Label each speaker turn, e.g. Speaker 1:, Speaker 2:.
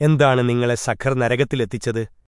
Speaker 1: എന്താണ് നിങ്ങളെ സഖർ നരകത്തിലെത്തിച്ചത്?